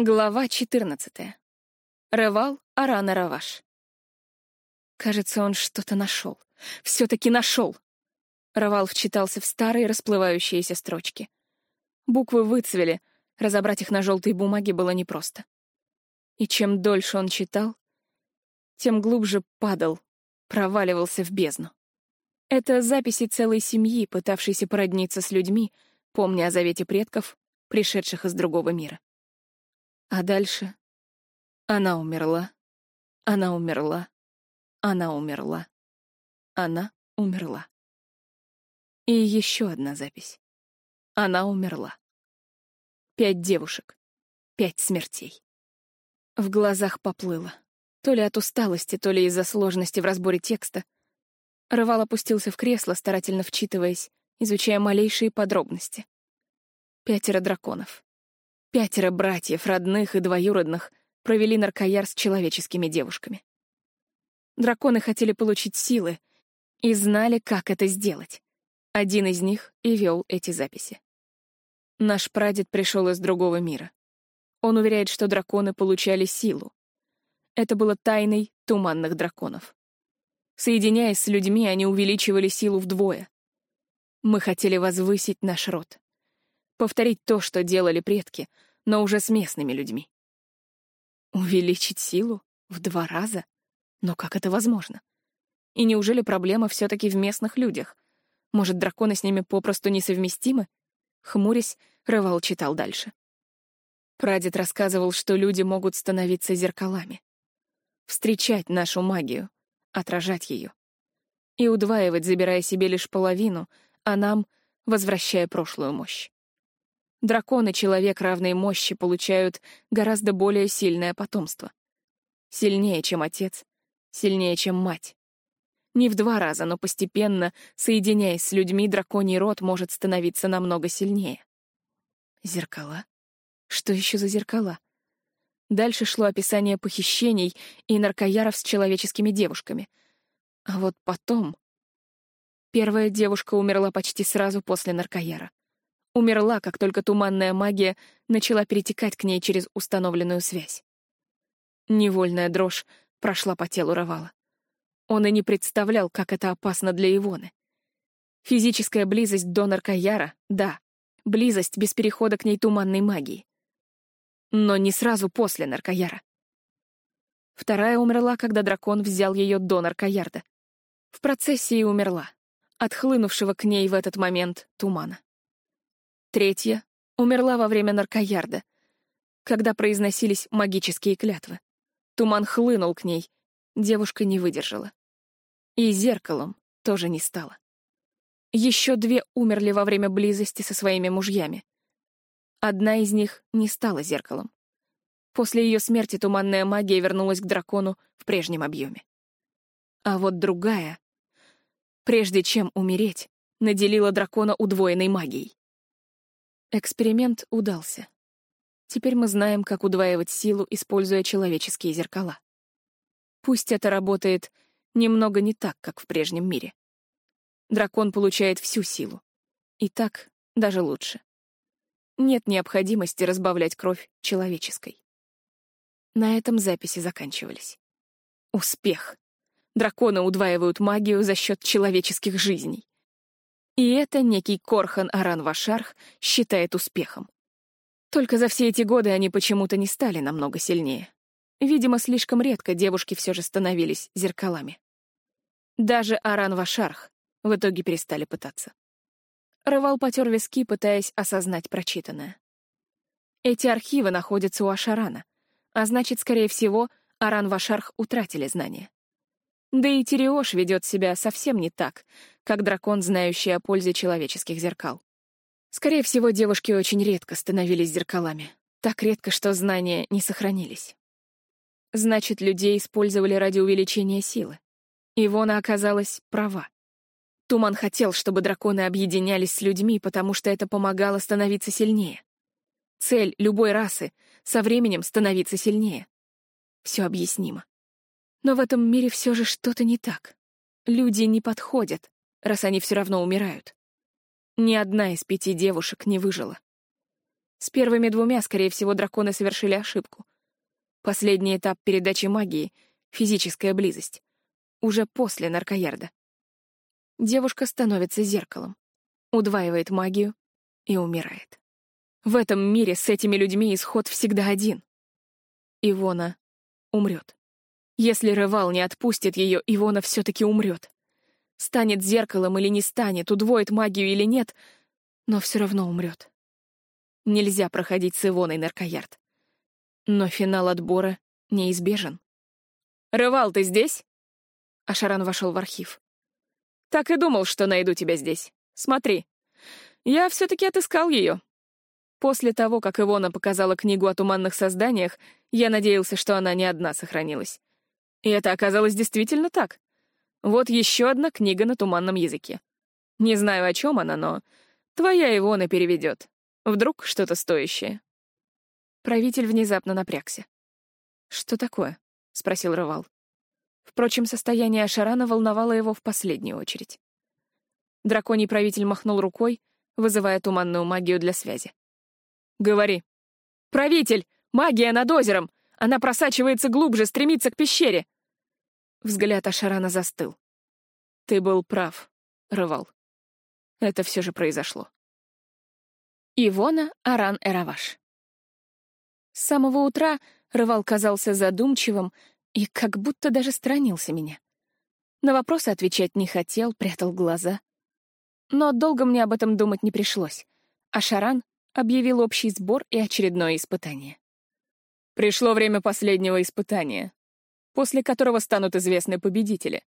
Глава 14. Ревал Арана Раваш. Кажется, он что-то нашел. Все-таки нашел. Равал вчитался в старые расплывающиеся строчки. Буквы выцвели, разобрать их на желтой бумаге было непросто. И чем дольше он читал, тем глубже падал, проваливался в бездну. Это записи целой семьи, пытавшейся породниться с людьми, помня о завете предков, пришедших из другого мира. А дальше она умерла, она умерла, она умерла, она умерла. И еще одна запись. Она умерла. Пять девушек, пять смертей. В глазах поплыло. То ли от усталости, то ли из-за сложности в разборе текста. Рывал опустился в кресло, старательно вчитываясь, изучая малейшие подробности. Пятеро драконов. Пятеро братьев, родных и двоюродных, провели наркояр с человеческими девушками. Драконы хотели получить силы и знали, как это сделать. Один из них и вел эти записи. Наш прадед пришел из другого мира. Он уверяет, что драконы получали силу. Это было тайной туманных драконов. Соединяясь с людьми, они увеличивали силу вдвое. Мы хотели возвысить наш род повторить то, что делали предки, но уже с местными людьми. Увеличить силу в два раза? Но как это возможно? И неужели проблема все-таки в местных людях? Может, драконы с ними попросту несовместимы? Хмурясь, Рывал читал дальше. Прадед рассказывал, что люди могут становиться зеркалами. Встречать нашу магию, отражать ее. И удваивать, забирая себе лишь половину, а нам — возвращая прошлую мощь. Драконы человек равной мощи получают гораздо более сильное потомство. Сильнее, чем отец, сильнее, чем мать. Не в два раза, но постепенно, соединяясь с людьми, драконий род может становиться намного сильнее. Зеркала? Что еще за зеркала? Дальше шло описание похищений и наркояров с человеческими девушками. А вот потом... Первая девушка умерла почти сразу после наркояра. Умерла, как только туманная магия начала перетекать к ней через установленную связь. Невольная дрожь прошла по телу Равала. Он и не представлял, как это опасно для Ивоны. Физическая близость до наркояра — да, близость без перехода к ней туманной магии. Но не сразу после наркояра. Вторая умерла, когда дракон взял ее до наркоярда. В процессе и умерла, отхлынувшего к ней в этот момент тумана. Третья умерла во время наркоярда, когда произносились магические клятвы. Туман хлынул к ней, девушка не выдержала. И зеркалом тоже не стало. Еще две умерли во время близости со своими мужьями. Одна из них не стала зеркалом. После ее смерти туманная магия вернулась к дракону в прежнем объеме. А вот другая, прежде чем умереть, наделила дракона удвоенной магией. Эксперимент удался. Теперь мы знаем, как удваивать силу, используя человеческие зеркала. Пусть это работает немного не так, как в прежнем мире. Дракон получает всю силу. И так даже лучше. Нет необходимости разбавлять кровь человеческой. На этом записи заканчивались. Успех. Драконы удваивают магию за счет человеческих жизней. И это некий Корхан Аран-Вашарх считает успехом. Только за все эти годы они почему-то не стали намного сильнее. Видимо, слишком редко девушки все же становились зеркалами. Даже Аран-Вашарх в итоге перестали пытаться. Рывал потер виски, пытаясь осознать прочитанное. Эти архивы находятся у Ашарана, а значит, скорее всего, Аран-Вашарх утратили знания. Да и Териош ведет себя совсем не так, как дракон, знающий о пользе человеческих зеркал. Скорее всего, девушки очень редко становились зеркалами. Так редко, что знания не сохранились. Значит, людей использовали ради увеличения силы. Ивона оказалась права. Туман хотел, чтобы драконы объединялись с людьми, потому что это помогало становиться сильнее. Цель любой расы — со временем становиться сильнее. Все объяснимо. Но в этом мире все же что-то не так. Люди не подходят, раз они все равно умирают. Ни одна из пяти девушек не выжила. С первыми двумя, скорее всего, драконы совершили ошибку. Последний этап передачи магии — физическая близость. Уже после наркоярда. Девушка становится зеркалом, удваивает магию и умирает. В этом мире с этими людьми исход всегда один. Ивона умрет. Если Рывал не отпустит ее, Ивона все-таки умрет. Станет зеркалом или не станет, удвоит магию или нет, но все равно умрет. Нельзя проходить с Ивоной наркоярд. Но финал отбора неизбежен. «Рывал, ты здесь?» Ашаран вошел в архив. «Так и думал, что найду тебя здесь. Смотри. Я все-таки отыскал ее. После того, как Ивона показала книгу о туманных созданиях, я надеялся, что она не одна сохранилась. И это оказалось действительно так. Вот еще одна книга на туманном языке. Не знаю, о чем она, но твоя Ивона переведет. Вдруг что-то стоящее. Правитель внезапно напрягся. «Что такое?» — спросил Рывал. Впрочем, состояние Ашарана волновало его в последнюю очередь. Драконий правитель махнул рукой, вызывая туманную магию для связи. «Говори». «Правитель! Магия над озером! Она просачивается глубже, стремится к пещере!» Взгляд Ашарана застыл. «Ты был прав, Рывал. Это все же произошло». Ивона Аран Эраваш. С самого утра Рывал казался задумчивым и как будто даже сторонился меня. На вопросы отвечать не хотел, прятал глаза. Но долго мне об этом думать не пришлось. Ашаран объявил общий сбор и очередное испытание. Пришло время последнего испытания, после которого станут известны победители,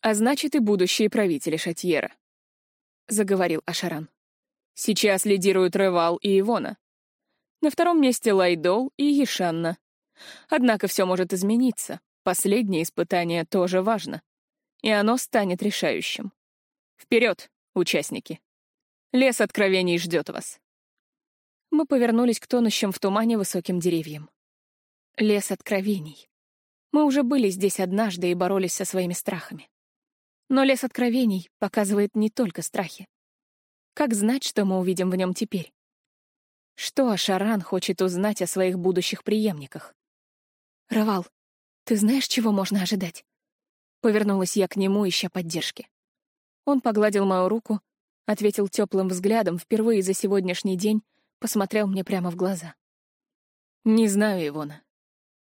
а значит и будущие правители Шатьера. Заговорил Ашаран. Сейчас лидируют Ревал и Ивона. На втором месте Лайдол и Ешанна. Однако все может измениться. Последнее испытание тоже важно. И оно станет решающим. Вперед, участники! Лес откровений ждет вас. Мы повернулись к тонущим в тумане высоким деревьям. Лес откровений. Мы уже были здесь однажды и боролись со своими страхами. Но лес откровений показывает не только страхи. Как знать, что мы увидим в нем теперь? Что Ашаран хочет узнать о своих будущих преемниках? «Равал, ты знаешь, чего можно ожидать?» Повернулась я к нему, ища поддержки. Он погладил мою руку, ответил теплым взглядом, впервые за сегодняшний день посмотрел мне прямо в глаза. «Не знаю, Ивона.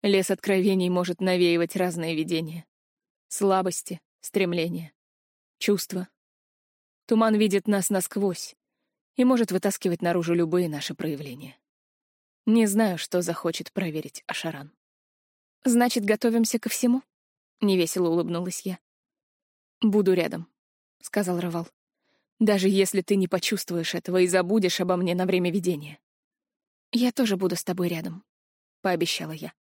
Лес откровений может навеивать разные видения. Слабости, стремления, чувства. Туман видит нас насквозь и может вытаскивать наружу любые наши проявления. Не знаю, что захочет проверить Ашаран. «Значит, готовимся ко всему?» — невесело улыбнулась я. «Буду рядом», — сказал Равал. «Даже если ты не почувствуешь этого и забудешь обо мне на время видения». «Я тоже буду с тобой рядом», — пообещала я.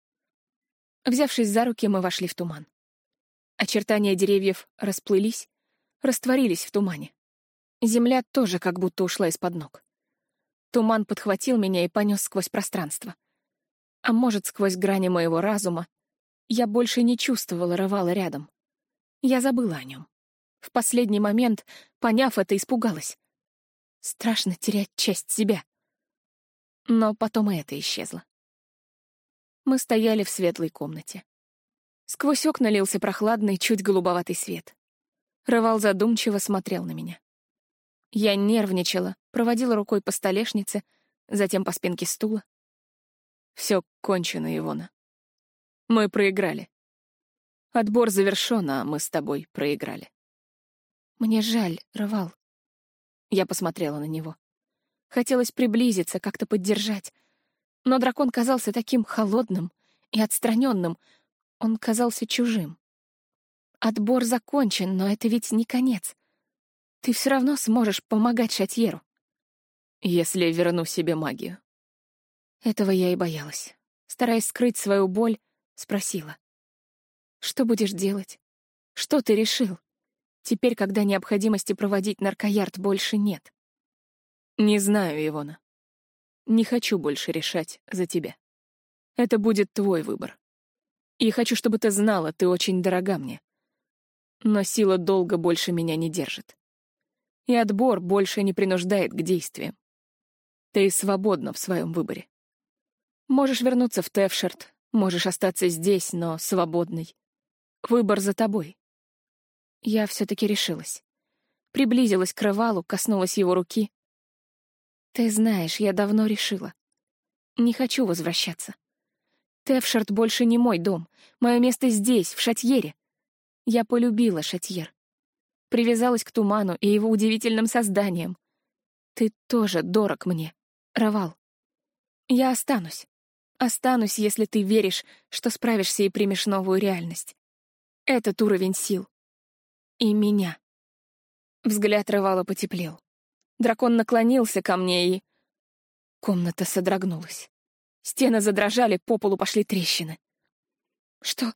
Взявшись за руки, мы вошли в туман. Очертания деревьев расплылись, растворились в тумане. Земля тоже как будто ушла из-под ног. Туман подхватил меня и понес сквозь пространство. А может, сквозь грани моего разума. Я больше не чувствовала Рывала рядом. Я забыла о нем. В последний момент, поняв это, испугалась. Страшно терять часть себя. Но потом и это исчезло. Мы стояли в светлой комнате. Сквозь окна лился прохладный, чуть голубоватый свет. Рывал задумчиво смотрел на меня. Я нервничала, проводила рукой по столешнице, затем по спинке стула. Все кончено, Ивона. Мы проиграли. Отбор завершен, а мы с тобой проиграли. Мне жаль, Рывал. Я посмотрела на него. Хотелось приблизиться, как-то поддержать. Но дракон казался таким холодным и отстраненным. Он казался чужим. Отбор закончен, но это ведь не конец. Ты все равно сможешь помогать Шатьеру. Если верну себе магию. Этого я и боялась. Стараясь скрыть свою боль, спросила. Что будешь делать? Что ты решил? Теперь, когда необходимости проводить наркоярд больше нет. Не знаю, Ивона. Не хочу больше решать за тебя. Это будет твой выбор. И хочу, чтобы ты знала, ты очень дорога мне. Но сила долга больше меня не держит и отбор больше не принуждает к действиям. Ты свободна в своем выборе. Можешь вернуться в Тевшерт, можешь остаться здесь, но свободной. Выбор за тобой. Я все-таки решилась. Приблизилась к Рывалу, коснулась его руки. Ты знаешь, я давно решила. Не хочу возвращаться. Тевшерт больше не мой дом. Мое место здесь, в Шатьере. Я полюбила Шатьер. Привязалась к туману и его удивительным созданиям. Ты тоже дорог мне. Равал. Я останусь. Останусь, если ты веришь, что справишься и примешь новую реальность. Этот уровень сил. И меня. Взгляд Равала потеплел. Дракон наклонился ко мне и... Комната содрогнулась. Стены задрожали, по полу пошли трещины. «Что?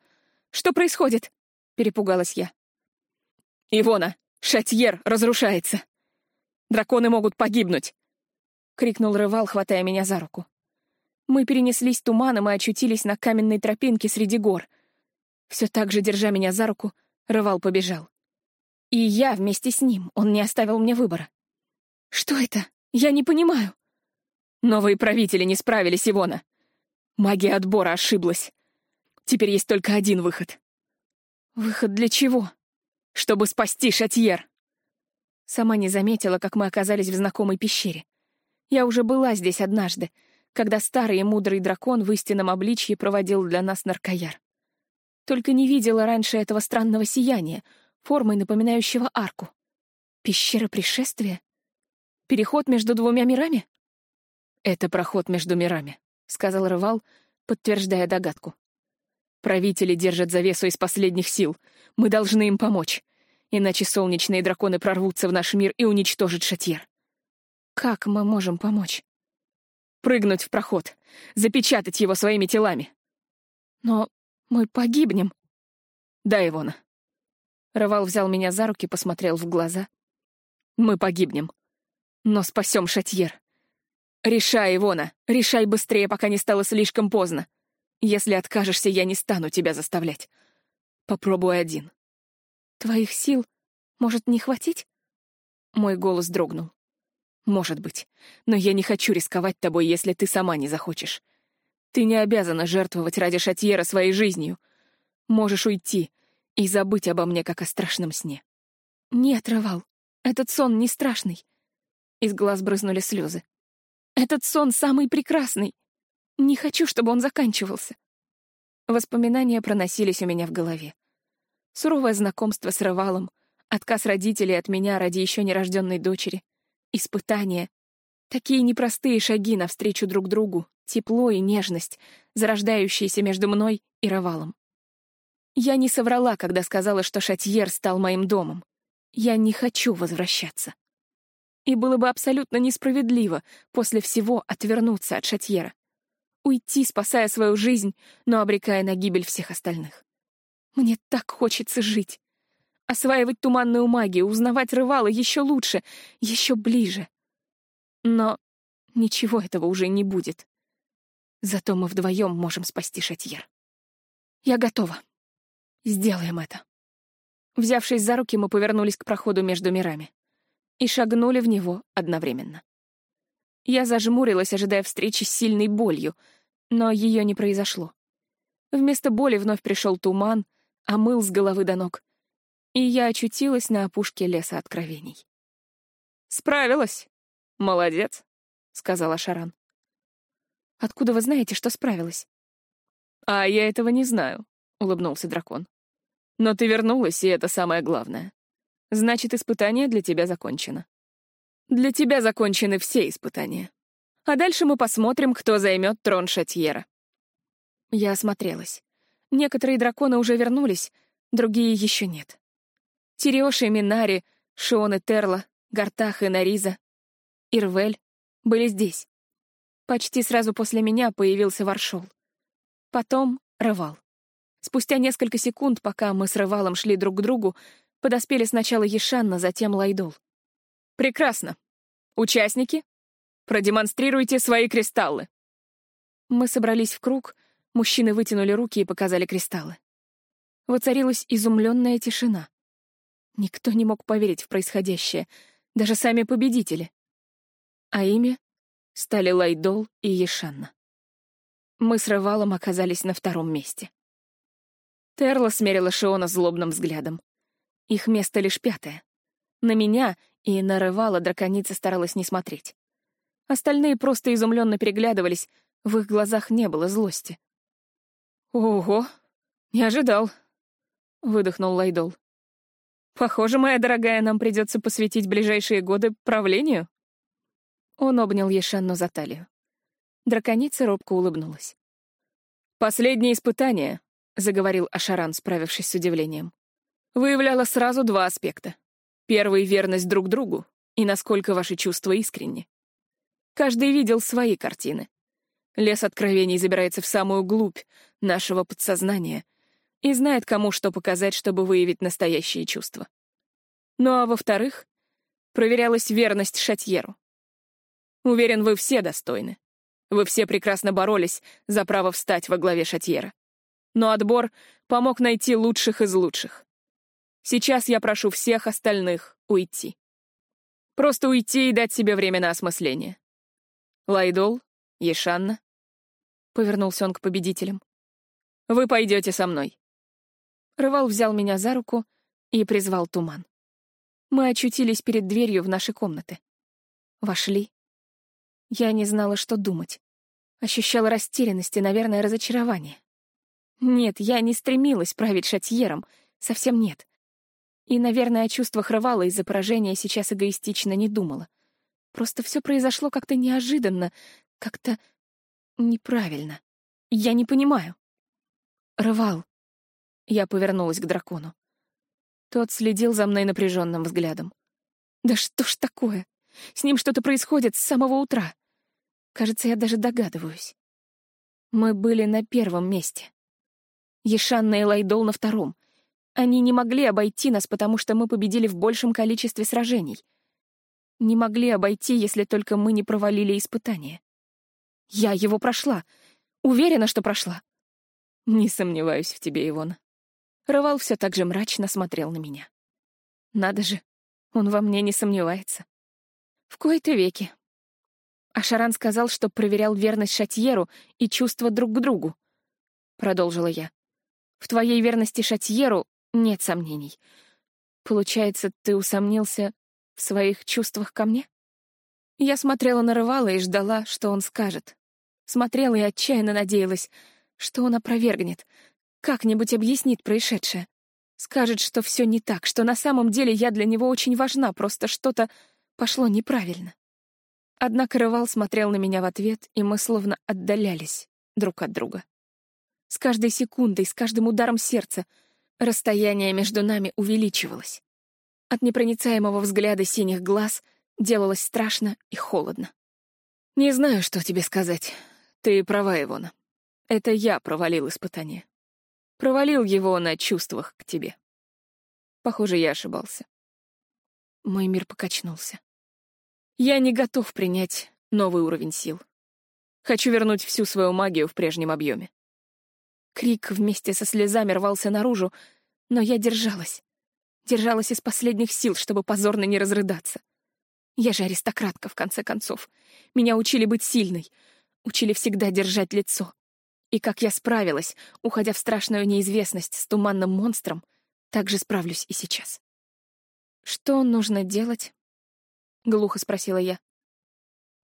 Что происходит?» — перепугалась я. «Ивона, шатьер разрушается! Драконы могут погибнуть!» — крикнул Рывал, хватая меня за руку. Мы перенеслись туманом и очутились на каменной тропинке среди гор. Все так же, держа меня за руку, Рывал побежал. И я вместе с ним, он не оставил мне выбора. «Что это? Я не понимаю». Новые правители не справились, Ивона. Магия отбора ошиблась. Теперь есть только один выход. Выход для чего? Чтобы спасти Шатьер. Сама не заметила, как мы оказались в знакомой пещере. Я уже была здесь однажды, когда старый и мудрый дракон в истинном обличье проводил для нас наркояр. Только не видела раньше этого странного сияния, формой напоминающего арку. Пещера пришествия? Переход между двумя мирами? Это проход между мирами, — сказал Рывал, подтверждая догадку. Правители держат завесу из последних сил. Мы должны им помочь. Иначе солнечные драконы прорвутся в наш мир и уничтожат Шатьер. Как мы можем помочь? Прыгнуть в проход, запечатать его своими телами. Но мы погибнем. Да, Ивона. Рывал взял меня за руки, посмотрел в глаза. Мы погибнем. Но спасем Шатьер. Решай, Ивона, решай быстрее, пока не стало слишком поздно. Если откажешься, я не стану тебя заставлять. Попробуй один. Твоих сил может не хватить? Мой голос дрогнул. Может быть. Но я не хочу рисковать тобой, если ты сама не захочешь. Ты не обязана жертвовать ради Шатьера своей жизнью. Можешь уйти и забыть обо мне, как о страшном сне. Нет, Равал, этот сон не страшный. Из глаз брызнули слезы. Этот сон самый прекрасный. Не хочу, чтобы он заканчивался. Воспоминания проносились у меня в голове. Суровое знакомство с Рывалом, отказ родителей от меня ради еще нерожденной дочери, испытания. Такие непростые шаги навстречу друг другу, тепло и нежность, зарождающиеся между мной и Рывалом. Я не соврала, когда сказала, что Шатьер стал моим домом. Я не хочу возвращаться. И было бы абсолютно несправедливо после всего отвернуться от Шатьера уйти, спасая свою жизнь, но обрекая на гибель всех остальных. Мне так хочется жить. Осваивать туманную магию, узнавать рывала еще лучше, еще ближе. Но ничего этого уже не будет. Зато мы вдвоем можем спасти Шатьер. Я готова. Сделаем это. Взявшись за руки, мы повернулись к проходу между мирами и шагнули в него одновременно. Я зажмурилась, ожидая встречи с сильной болью, но ее не произошло. Вместо боли вновь пришел туман, омыл с головы до ног, и я очутилась на опушке леса откровений. «Справилась! Молодец!» — сказала Шаран. «Откуда вы знаете, что справилась?» «А я этого не знаю», — улыбнулся дракон. «Но ты вернулась, и это самое главное. Значит, испытание для тебя закончено». Для тебя закончены все испытания. А дальше мы посмотрим, кто займет трон Шатьера. Я осмотрелась. Некоторые драконы уже вернулись, другие еще нет. Тереши, Минари, Шон и Терла, Гартах и Нариза, Ирвель были здесь. Почти сразу после меня появился Варшол. Потом — Рывал. Спустя несколько секунд, пока мы с Рывалом шли друг к другу, подоспели сначала Ешанна, затем Лайдол. Прекрасно. Участники, продемонстрируйте свои кристаллы. Мы собрались в круг, мужчины вытянули руки и показали кристаллы. Воцарилась изумленная тишина. Никто не мог поверить в происходящее, даже сами победители. А ими стали Лайдол и Ешанна. Мы с Рывалом оказались на втором месте. Терла смерила Шиона злобным взглядом. Их место лишь пятое. На меня и на Рывала драконица старалась не смотреть. Остальные просто изумленно переглядывались, в их глазах не было злости. «Ого, не ожидал», — выдохнул Лайдол. «Похоже, моя дорогая, нам придется посвятить ближайшие годы правлению». Он обнял Ешанну за талию. Драконица робко улыбнулась. «Последнее испытание», — заговорил Ашаран, справившись с удивлением, «выявляло сразу два аспекта. Первый — верность друг другу и насколько ваши чувства искренни. Каждый видел свои картины. Лес откровений забирается в самую глубь нашего подсознания и знает, кому что показать, чтобы выявить настоящие чувства. Ну а во-вторых, проверялась верность Шатьеру. Уверен, вы все достойны. Вы все прекрасно боролись за право встать во главе Шатьера. Но отбор помог найти лучших из лучших. Сейчас я прошу всех остальных уйти. Просто уйти и дать себе время на осмысление. Лайдол, Ешанна. Повернулся он к победителям. Вы пойдете со мной. Рывал взял меня за руку и призвал туман. Мы очутились перед дверью в наши комнаты. Вошли я не знала, что думать. Ощущала растерянность и, наверное, разочарование. Нет, я не стремилась править шатьером, совсем нет. И, наверное, о чувствах рвала из-за поражения сейчас эгоистично не думала. Просто все произошло как-то неожиданно, как-то неправильно. Я не понимаю. Рывал. Я повернулась к дракону. Тот следил за мной напряженным взглядом. Да что ж такое? С ним что-то происходит с самого утра. Кажется, я даже догадываюсь. Мы были на первом месте. Ешанна и Лайдол на втором. Они не могли обойти нас, потому что мы победили в большем количестве сражений. Не могли обойти, если только мы не провалили испытание. Я его прошла. Уверена, что прошла. Не сомневаюсь в тебе, Ивона. Рывал все так же мрачно смотрел на меня. Надо же, он во мне не сомневается. В кои-то веки. А Шаран сказал, что проверял верность Шатьеру и чувства друг к другу. Продолжила я. В твоей верности Шатьеру нет сомнений. Получается, ты усомнился в своих чувствах ко мне? Я смотрела на Рывала и ждала, что он скажет. Смотрела и отчаянно надеялась, что он опровергнет, как-нибудь объяснит происшедшее. Скажет, что все не так, что на самом деле я для него очень важна, просто что-то пошло неправильно. Однако Рывал смотрел на меня в ответ, и мы словно отдалялись друг от друга. С каждой секундой, с каждым ударом сердца расстояние между нами увеличивалось. От непроницаемого взгляда синих глаз делалось страшно и холодно. «Не знаю, что тебе сказать. Ты права, Ивона. Это я провалил испытание. Провалил его на чувствах к тебе. Похоже, я ошибался. Мой мир покачнулся. Я не готов принять новый уровень сил. Хочу вернуть всю свою магию в прежнем объеме. Крик вместе со слезами рвался наружу, но я держалась. Держалась из последних сил, чтобы позорно не разрыдаться. Я же аристократка, в конце концов. Меня учили быть сильной, учили всегда держать лицо. И как я справилась, уходя в страшную неизвестность с туманным монстром, так же справлюсь и сейчас. Что нужно делать, — глухо спросила я.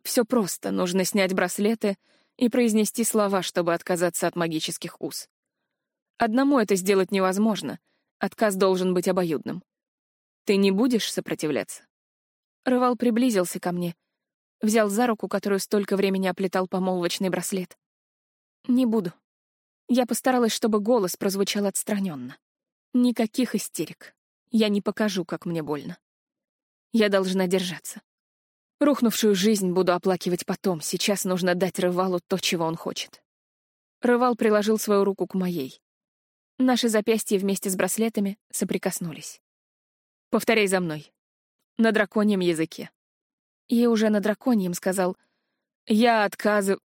Все просто, нужно снять браслеты и произнести слова, чтобы отказаться от магических уз. Одному это сделать невозможно, отказ должен быть обоюдным. Ты не будешь сопротивляться? Рывал приблизился ко мне, взял за руку, которую столько времени оплетал помолвочный браслет. Не буду. Я постаралась, чтобы голос прозвучал отстраненно. Никаких истерик. Я не покажу, как мне больно. Я должна держаться. Рухнувшую жизнь буду оплакивать потом. Сейчас нужно дать Рывалу то, чего он хочет. Рывал приложил свою руку к моей. Наши запястья вместе с браслетами соприкоснулись. «Повторяй за мной. На драконьем языке». И уже на драконьем сказал «Я отказываю...»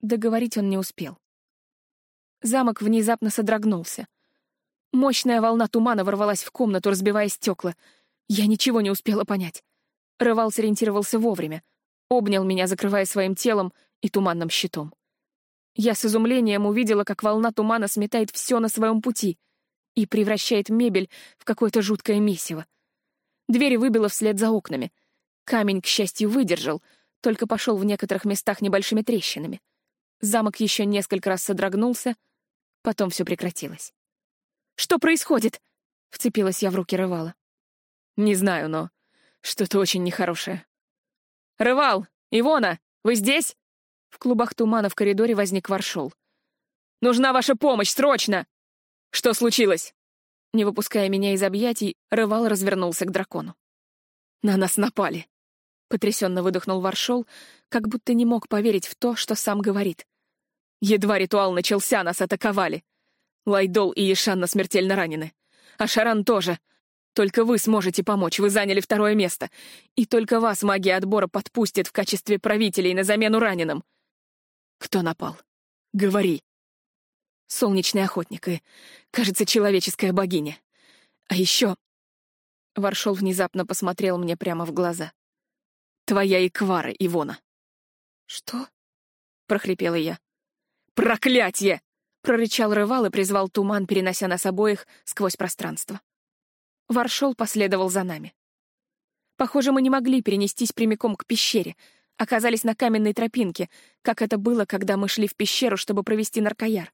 Договорить он не успел. Замок внезапно содрогнулся. Мощная волна тумана ворвалась в комнату, разбивая стекла — я ничего не успела понять. Рывал сориентировался вовремя. обнял меня, закрывая своим телом и туманным щитом. Я с изумлением увидела, как волна тумана сметает все на своем пути и превращает мебель в какое-то жуткое месиво. Двери выбило вслед за окнами. Камень, к счастью, выдержал, только пошел в некоторых местах небольшими трещинами. Замок еще несколько раз содрогнулся, потом все прекратилось. «Что происходит?» — вцепилась я в руки Рывала. «Не знаю, но что-то очень нехорошее». «Рывал! Ивона! Вы здесь?» В клубах тумана в коридоре возник Варшол. «Нужна ваша помощь, срочно!» «Что случилось?» Не выпуская меня из объятий, Рывал развернулся к дракону. «На нас напали!» Потрясенно выдохнул Варшол, как будто не мог поверить в то, что сам говорит. «Едва ритуал начался, нас атаковали. Лайдол и Ешанна смертельно ранены. Ашаран тоже. Только вы сможете помочь, вы заняли второе место. И только вас магия отбора подпустит в качестве правителей на замену раненым. Кто напал? Говори. Солнечный охотник и, кажется, человеческая богиня. А еще... Варшол внезапно посмотрел мне прямо в глаза. Твоя Иквара, Ивона. Что? прохрипела я. Проклятье! прорычал рывал и призвал туман, перенося нас обоих сквозь пространство. Варшол последовал за нами. Похоже, мы не могли перенестись прямиком к пещере, оказались на каменной тропинке, как это было, когда мы шли в пещеру, чтобы провести наркояр.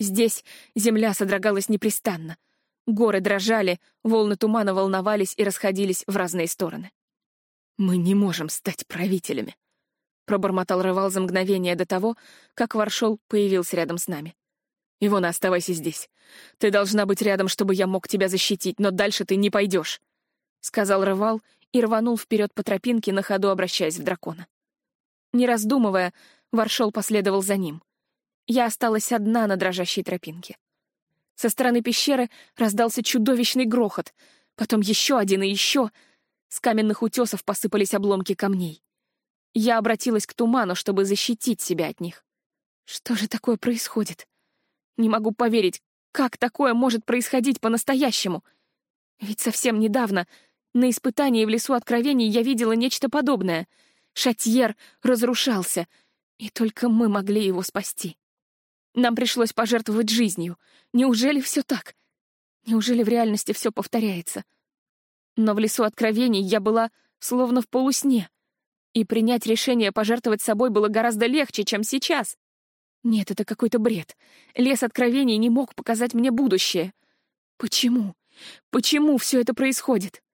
Здесь земля содрогалась непрестанно. Горы дрожали, волны тумана волновались и расходились в разные стороны. «Мы не можем стать правителями», — пробормотал Рывал за мгновение до того, как Варшол появился рядом с нами. «Ивона, оставайся здесь. Ты должна быть рядом, чтобы я мог тебя защитить, но дальше ты не пойдешь», — сказал Рывал и рванул вперед по тропинке, на ходу обращаясь в дракона. Не раздумывая, Варшол последовал за ним. Я осталась одна на дрожащей тропинке. Со стороны пещеры раздался чудовищный грохот, потом еще один и еще. С каменных утесов посыпались обломки камней. Я обратилась к туману, чтобы защитить себя от них. Что же такое происходит? Не могу поверить, как такое может происходить по-настоящему. Ведь совсем недавно на испытании в лесу откровений я видела нечто подобное. Шатьер разрушался, и только мы могли его спасти. Нам пришлось пожертвовать жизнью. Неужели все так? Неужели в реальности все повторяется? Но в лесу откровений я была словно в полусне, и принять решение пожертвовать собой было гораздо легче, чем сейчас. Нет, это какой-то бред. Лес откровений не мог показать мне будущее. Почему? Почему все это происходит?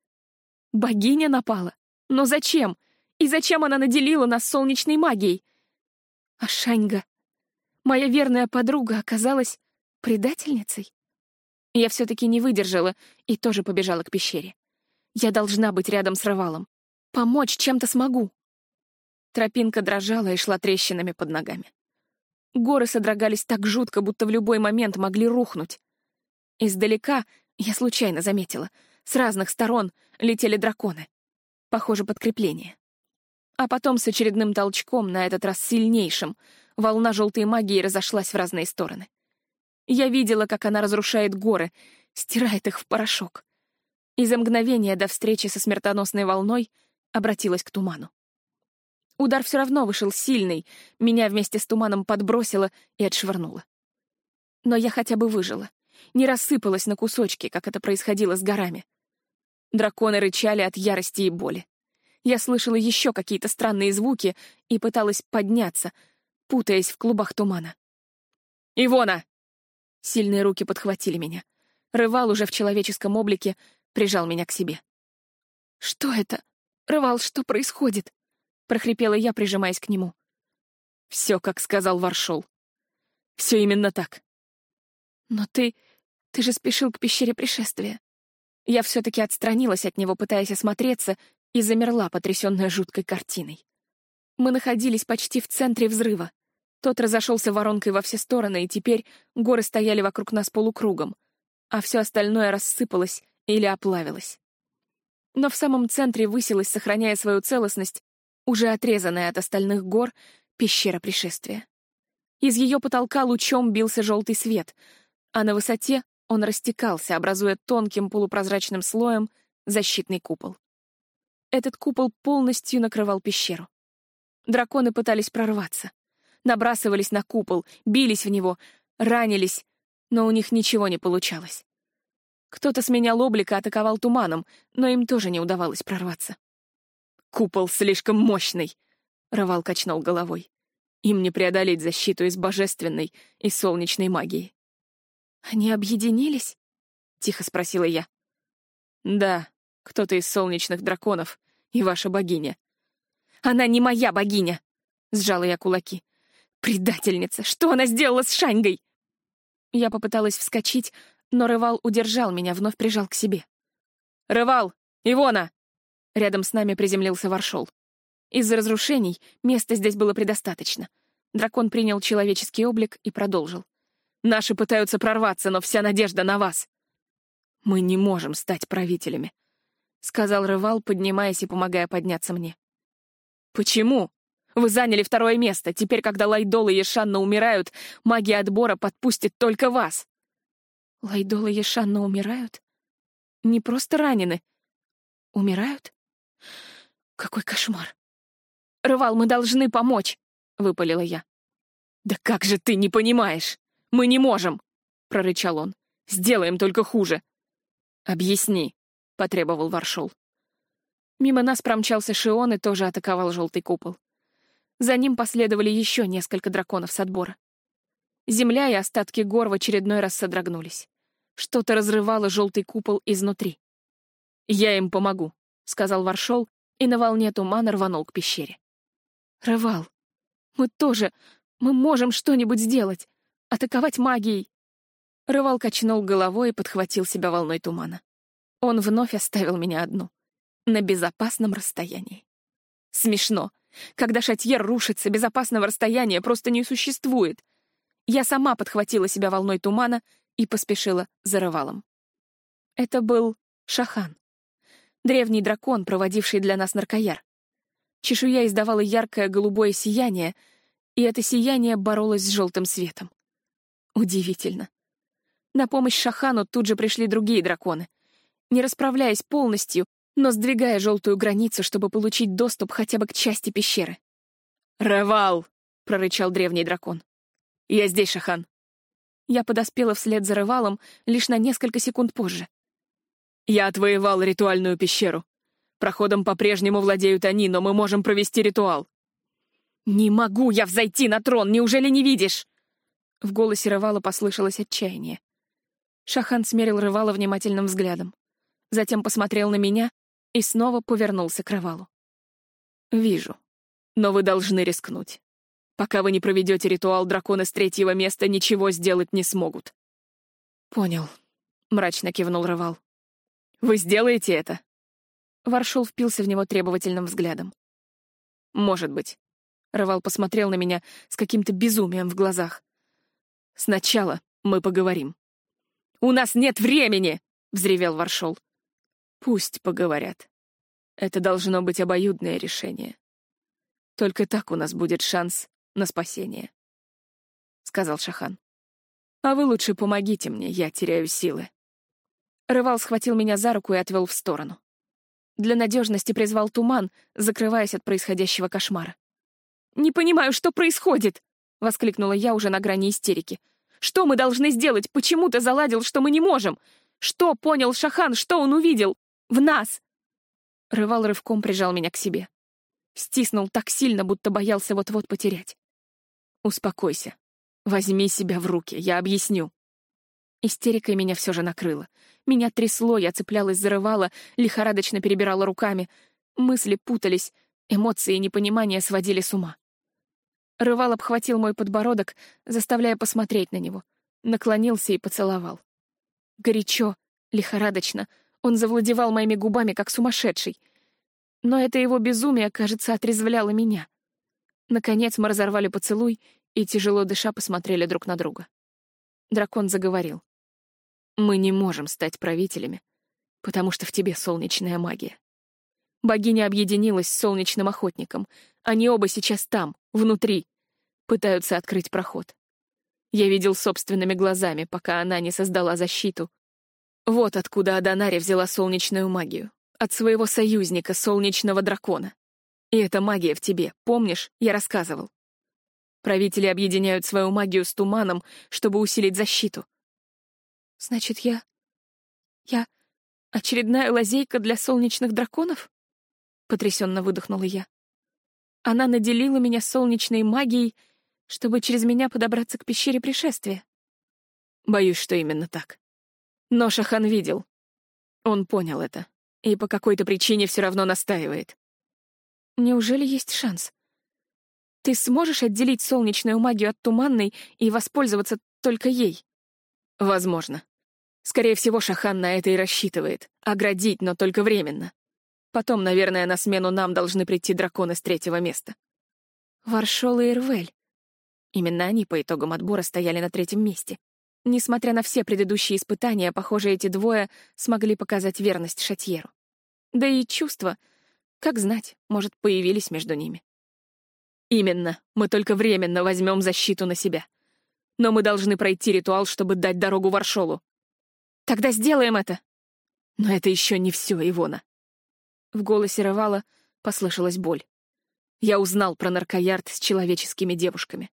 Богиня напала? Но зачем? И зачем она наделила нас солнечной магией? А Шаньга? Моя верная подруга оказалась предательницей? Я все-таки не выдержала и тоже побежала к пещере. Я должна быть рядом с Рывалом. Помочь чем-то смогу. Тропинка дрожала и шла трещинами под ногами. Горы содрогались так жутко, будто в любой момент могли рухнуть. Издалека, я случайно заметила, с разных сторон летели драконы. Похоже, подкрепление. А потом с очередным толчком, на этот раз сильнейшим, волна желтой магии разошлась в разные стороны. Я видела, как она разрушает горы, стирает их в порошок и за мгновение до встречи со смертоносной волной обратилась к туману. Удар все равно вышел сильный, меня вместе с туманом подбросило и отшвырнуло. Но я хотя бы выжила, не рассыпалась на кусочки, как это происходило с горами. Драконы рычали от ярости и боли. Я слышала еще какие-то странные звуки и пыталась подняться, путаясь в клубах тумана. «Ивона!» Сильные руки подхватили меня. Рывал уже в человеческом облике прижал меня к себе. «Что это? Рывал, что происходит?» — прохрипела я, прижимаясь к нему. «Все, как сказал Варшол. Все именно так». «Но ты... ты же спешил к пещере пришествия». Я все-таки отстранилась от него, пытаясь осмотреться, и замерла, потрясенная жуткой картиной. Мы находились почти в центре взрыва. Тот разошелся воронкой во все стороны, и теперь горы стояли вокруг нас полукругом, а все остальное рассыпалось или оплавилась. Но в самом центре высилась, сохраняя свою целостность, уже отрезанная от остальных гор, пещера пришествия. Из ее потолка лучом бился желтый свет, а на высоте он растекался, образуя тонким полупрозрачным слоем защитный купол. Этот купол полностью накрывал пещеру. Драконы пытались прорваться. Набрасывались на купол, бились в него, ранились, но у них ничего не получалось. Кто-то сменял облик и атаковал туманом, но им тоже не удавалось прорваться. «Купол слишком мощный!» — Равал качнул головой. «Им не преодолеть защиту из божественной и солнечной магии». «Они объединились?» — тихо спросила я. «Да, кто-то из солнечных драконов и ваша богиня». «Она не моя богиня!» — сжала я кулаки. «Предательница! Что она сделала с Шаньгой?» Я попыталась вскочить, но Рывал удержал меня, вновь прижал к себе. «Рывал! Ивона!» Рядом с нами приземлился Варшол. Из-за разрушений места здесь было предостаточно. Дракон принял человеческий облик и продолжил. «Наши пытаются прорваться, но вся надежда на вас!» «Мы не можем стать правителями», — сказал Рывал, поднимаясь и помогая подняться мне. «Почему? Вы заняли второе место. Теперь, когда Лайдол и Ешанна умирают, магия отбора подпустит только вас». Лайдол и Ешанна умирают? Не просто ранены. Умирают? Какой кошмар. «Рывал, мы должны помочь», — выпалила я. «Да как же ты не понимаешь? Мы не можем!» — прорычал он. «Сделаем только хуже». «Объясни», — потребовал Варшол. Мимо нас промчался Шион и тоже атаковал желтый купол. За ним последовали еще несколько драконов с отбора. Земля и остатки гор в очередной раз содрогнулись. Что-то разрывало желтый купол изнутри. «Я им помогу», — сказал Варшол, и на волне тумана рванул к пещере. «Рывал, мы тоже... Мы можем что-нибудь сделать. Атаковать магией». Рывал качнул головой и подхватил себя волной тумана. Он вновь оставил меня одну. На безопасном расстоянии. Смешно. Когда шатьер рушится, безопасного расстояния просто не существует. Я сама подхватила себя волной тумана и поспешила за рывалом. Это был Шахан. Древний дракон, проводивший для нас наркояр. Чешуя издавала яркое голубое сияние, и это сияние боролось с желтым светом. Удивительно. На помощь Шахану тут же пришли другие драконы. Не расправляясь полностью, но сдвигая желтую границу, чтобы получить доступ хотя бы к части пещеры. «Ревал!» — прорычал древний дракон. «Я здесь, Шахан». Я подоспела вслед за Ревалом лишь на несколько секунд позже. «Я отвоевал ритуальную пещеру. Проходом по-прежнему владеют они, но мы можем провести ритуал». «Не могу я взойти на трон, неужели не видишь?» В голосе Ревала послышалось отчаяние. Шахан смерил Ревала внимательным взглядом. Затем посмотрел на меня и снова повернулся к Равалу. «Вижу. Но вы должны рискнуть. Пока вы не проведете ритуал, драконы с третьего места ничего сделать не смогут». «Понял», — мрачно кивнул Равал. «Вы сделаете это?» Варшул впился в него требовательным взглядом. «Может быть». Равал посмотрел на меня с каким-то безумием в глазах. «Сначала мы поговорим». «У нас нет времени!» — взревел Варшол. Пусть поговорят. Это должно быть обоюдное решение. Только так у нас будет шанс на спасение, — сказал Шахан. А вы лучше помогите мне, я теряю силы. Рывал схватил меня за руку и отвел в сторону. Для надежности призвал туман, закрываясь от происходящего кошмара. «Не понимаю, что происходит!» — воскликнула я уже на грани истерики. «Что мы должны сделать? Почему ты заладил, что мы не можем? Что понял Шахан? Что он увидел? В нас!» Рывал рывком прижал меня к себе. Стиснул так сильно, будто боялся вот-вот потерять. «Успокойся. Возьми себя в руки, я объясню». Истерика меня все же накрыла. Меня трясло, я цеплялась за рывала, лихорадочно перебирала руками. Мысли путались, эмоции и непонимание сводили с ума. Рывал обхватил мой подбородок, заставляя посмотреть на него. Наклонился и поцеловал. Горячо, лихорадочно — он завладевал моими губами, как сумасшедший. Но это его безумие, кажется, отрезвляло меня. Наконец мы разорвали поцелуй и, тяжело дыша, посмотрели друг на друга. Дракон заговорил. «Мы не можем стать правителями, потому что в тебе солнечная магия. Богиня объединилась с солнечным охотником. Они оба сейчас там, внутри, пытаются открыть проход. Я видел собственными глазами, пока она не создала защиту, вот откуда Аданари взяла солнечную магию. От своего союзника, солнечного дракона. И эта магия в тебе, помнишь, я рассказывал. Правители объединяют свою магию с туманом, чтобы усилить защиту. Значит, я... Я... Очередная лазейка для солнечных драконов? Потрясенно выдохнула я. Она наделила меня солнечной магией, чтобы через меня подобраться к пещере пришествия. Боюсь, что именно так. Но Шахан видел. Он понял это. И по какой-то причине все равно настаивает. Неужели есть шанс? Ты сможешь отделить солнечную магию от туманной и воспользоваться только ей? Возможно. Скорее всего, Шахан на это и рассчитывает. Оградить, но только временно. Потом, наверное, на смену нам должны прийти драконы с третьего места. Варшол и Ирвель. Именно они по итогам отбора стояли на третьем месте. Несмотря на все предыдущие испытания, похоже, эти двое смогли показать верность Шатьеру. Да и чувства, как знать, может, появились между ними. Именно, мы только временно возьмем защиту на себя. Но мы должны пройти ритуал, чтобы дать дорогу Варшолу. Тогда сделаем это. Но это еще не все, Ивона. В голосе Рывала послышалась боль. Я узнал про наркоярд с человеческими девушками.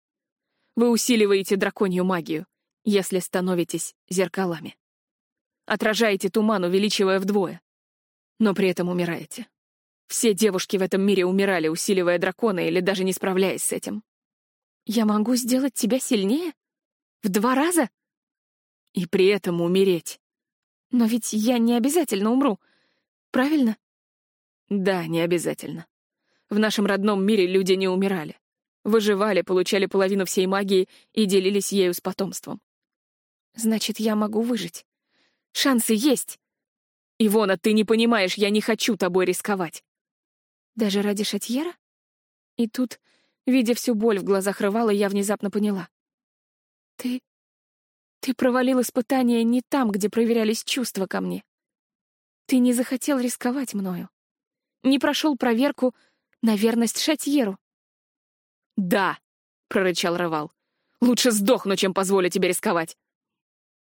Вы усиливаете драконью магию — если становитесь зеркалами. Отражаете туман, увеличивая вдвое. Но при этом умираете. Все девушки в этом мире умирали, усиливая дракона или даже не справляясь с этим. Я могу сделать тебя сильнее? В два раза? И при этом умереть. Но ведь я не обязательно умру, правильно? Да, не обязательно. В нашем родном мире люди не умирали. Выживали, получали половину всей магии и делились ею с потомством. Значит, я могу выжить. Шансы есть. Ивона, ты не понимаешь, я не хочу тобой рисковать. Даже ради Шатьера? И тут, видя всю боль в глазах Рывала, я внезапно поняла. Ты... ты провалил испытание не там, где проверялись чувства ко мне. Ты не захотел рисковать мною. Не прошел проверку на верность Шатьеру. «Да», — прорычал Рывал. «Лучше сдохну, чем позволю тебе рисковать.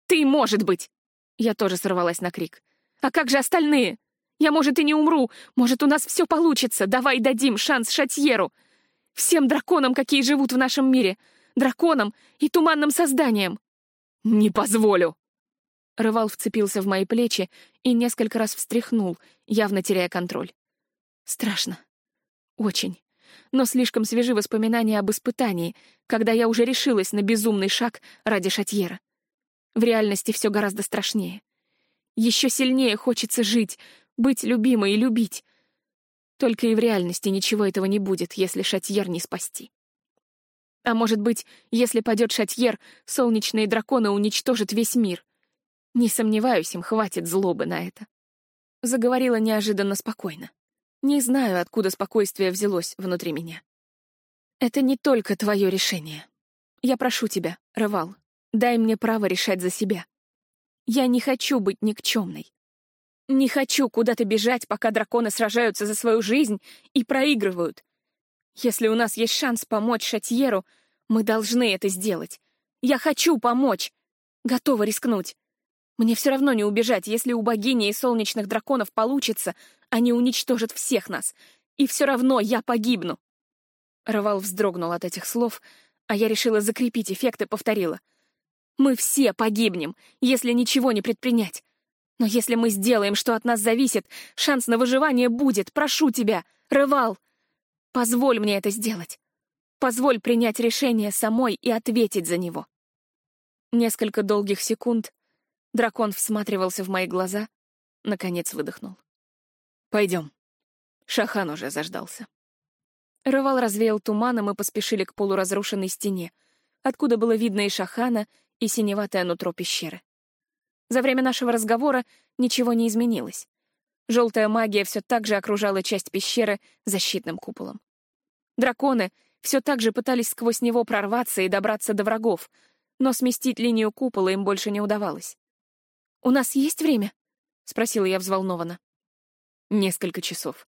«Ты, может быть!» Я тоже сорвалась на крик. «А как же остальные? Я, может, и не умру. Может, у нас все получится. Давай дадим шанс Шатьеру. Всем драконам, какие живут в нашем мире. Драконам и туманным созданиям». «Не позволю!» Рывал вцепился в мои плечи и несколько раз встряхнул, явно теряя контроль. Страшно. Очень. Но слишком свежи воспоминания об испытании, когда я уже решилась на безумный шаг ради Шатьера. В реальности все гораздо страшнее. Еще сильнее хочется жить, быть любимой и любить. Только и в реальности ничего этого не будет, если Шатьер не спасти. А может быть, если падет Шатьер, солнечные драконы уничтожат весь мир. Не сомневаюсь, им хватит злобы на это. Заговорила неожиданно спокойно. Не знаю, откуда спокойствие взялось внутри меня. Это не только твое решение. Я прошу тебя, Рывал, Дай мне право решать за себя. Я не хочу быть никчемной. Не хочу куда-то бежать, пока драконы сражаются за свою жизнь и проигрывают. Если у нас есть шанс помочь Шатьеру, мы должны это сделать. Я хочу помочь. Готова рискнуть. Мне все равно не убежать, если у богини и солнечных драконов получится, они уничтожат всех нас. И все равно я погибну. Рывал вздрогнул от этих слов, а я решила закрепить эффект и повторила — мы все погибнем, если ничего не предпринять. Но если мы сделаем, что от нас зависит, шанс на выживание будет. Прошу тебя, Рывал, позволь мне это сделать. Позволь принять решение самой и ответить за него. Несколько долгих секунд дракон всматривался в мои глаза, наконец выдохнул. «Пойдем». Шахан уже заждался. Рывал развеял туманом и поспешили к полуразрушенной стене, откуда было видно и Шахана, и синеватое нутро пещеры. За время нашего разговора ничего не изменилось. Желтая магия все так же окружала часть пещеры защитным куполом. Драконы все так же пытались сквозь него прорваться и добраться до врагов, но сместить линию купола им больше не удавалось. «У нас есть время?» — спросила я взволнованно. «Несколько часов.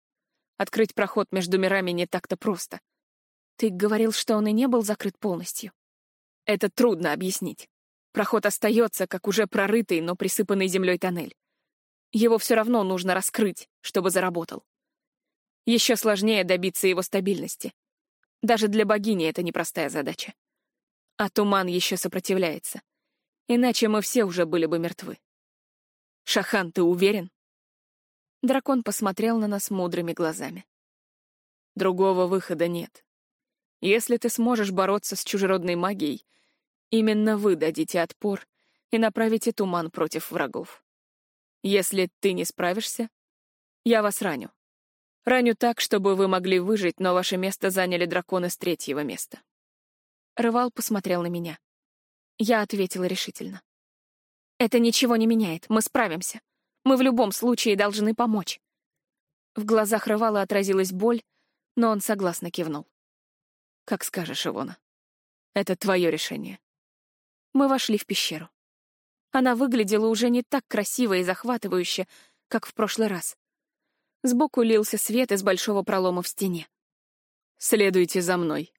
Открыть проход между мирами не так-то просто. Ты говорил, что он и не был закрыт полностью. Это трудно объяснить. Проход остается, как уже прорытый, но присыпанный землей тоннель. Его все равно нужно раскрыть, чтобы заработал. Еще сложнее добиться его стабильности. Даже для богини это непростая задача. А туман еще сопротивляется. Иначе мы все уже были бы мертвы. Шахан, ты уверен? Дракон посмотрел на нас мудрыми глазами. Другого выхода нет. Если ты сможешь бороться с чужеродной магией, именно вы дадите отпор и направите туман против врагов. Если ты не справишься, я вас раню. Раню так, чтобы вы могли выжить, но ваше место заняли драконы с третьего места. Рывал посмотрел на меня. Я ответила решительно. «Это ничего не меняет, мы справимся. Мы в любом случае должны помочь». В глазах Рывала отразилась боль, но он согласно кивнул. «Как скажешь, Ивона. Это твое решение». Мы вошли в пещеру. Она выглядела уже не так красиво и захватывающе, как в прошлый раз. Сбоку лился свет из большого пролома в стене. «Следуйте за мной».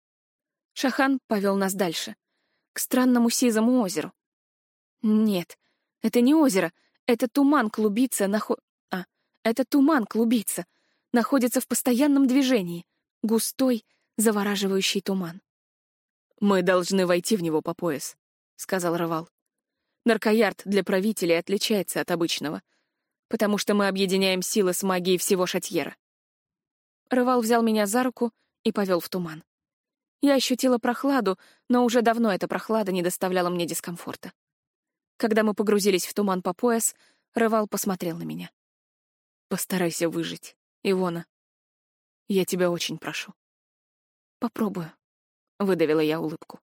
Шахан повел нас дальше, к странному сизому озеру. Нет, это не озеро, это туман клубится, нахо... А, это туман клубится, находится в постоянном движении, густой, завораживающий туман. «Мы должны войти в него по пояс», — сказал Равал. «Наркоярд для правителей отличается от обычного — потому что мы объединяем силы с магией всего Шатьера. Рывал взял меня за руку и повел в туман. Я ощутила прохладу, но уже давно эта прохлада не доставляла мне дискомфорта. Когда мы погрузились в туман по пояс, Рывал посмотрел на меня. «Постарайся выжить, Ивона. Я тебя очень прошу». «Попробую», — выдавила я улыбку.